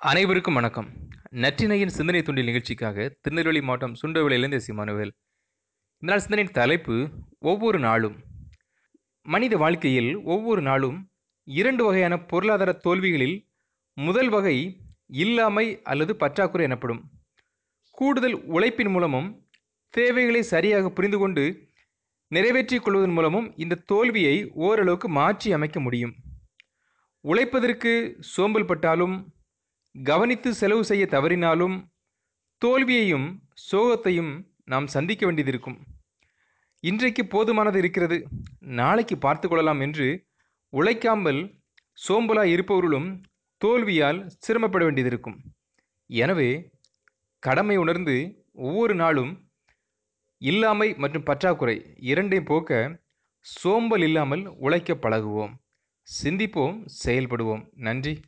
அனைவருக்கும் வணக்கம். நற்றினையின் சிந்தனை துண்டில் நிகழ்ச்சிக்காக திருநெல்வேலி மாவட்டம் சுண்டவளியிலிருந்து சிமானுவேல் இந்த நாள் சிந்தனையின் தலைப்பு ஒவ்வொரு நாளும். மனித வாழ்க்கையில் ஒவ்வொரு நாளும் இரண்டு வகையான பொருளாதார தோல்விகளில் முதல் வகை இல்லாமை அல்லது பற்றாக்குறை எனப்படும். கூடுதல் உழைப்பின் மூலமும் தேவைகளை சரியாக புரிந்து கொண்டு நிறைவேற்றிக் கொள்வதன் மூலமும் இந்த தோல்வியை ஓரளவுக்கு மாற்றி அமைக்க முடியும். உழைப்பதற்கு சோம்பல் பட்டாலும் கவனித்து செலவு செய்ய தவறினாலும் தோல்வியையும் சோகத்தையும் நாம் சந்திக்க வேண்டியதிருக்கும். இன்றைக்கு போதுமானது இருக்கிறது. நாளைக்கு பார்த்து கொள்ளலாம் என்று உழைக்காமல் சோம்பலாய் இருப்பவர்களும் தோல்வியால் சிரமப்பட வேண்டியதிருக்கும். எனவே கடமை உணர்ந்து ஒவ்வொரு நாளும் இல்லாமை மற்றும் பற்றாக்குறை இரண்டையும் போக்க சோம்பல் இல்லாமல் உழைக்க பழகுவோம். சிந்திப்போம் செயல்படுவோம். நன்றி.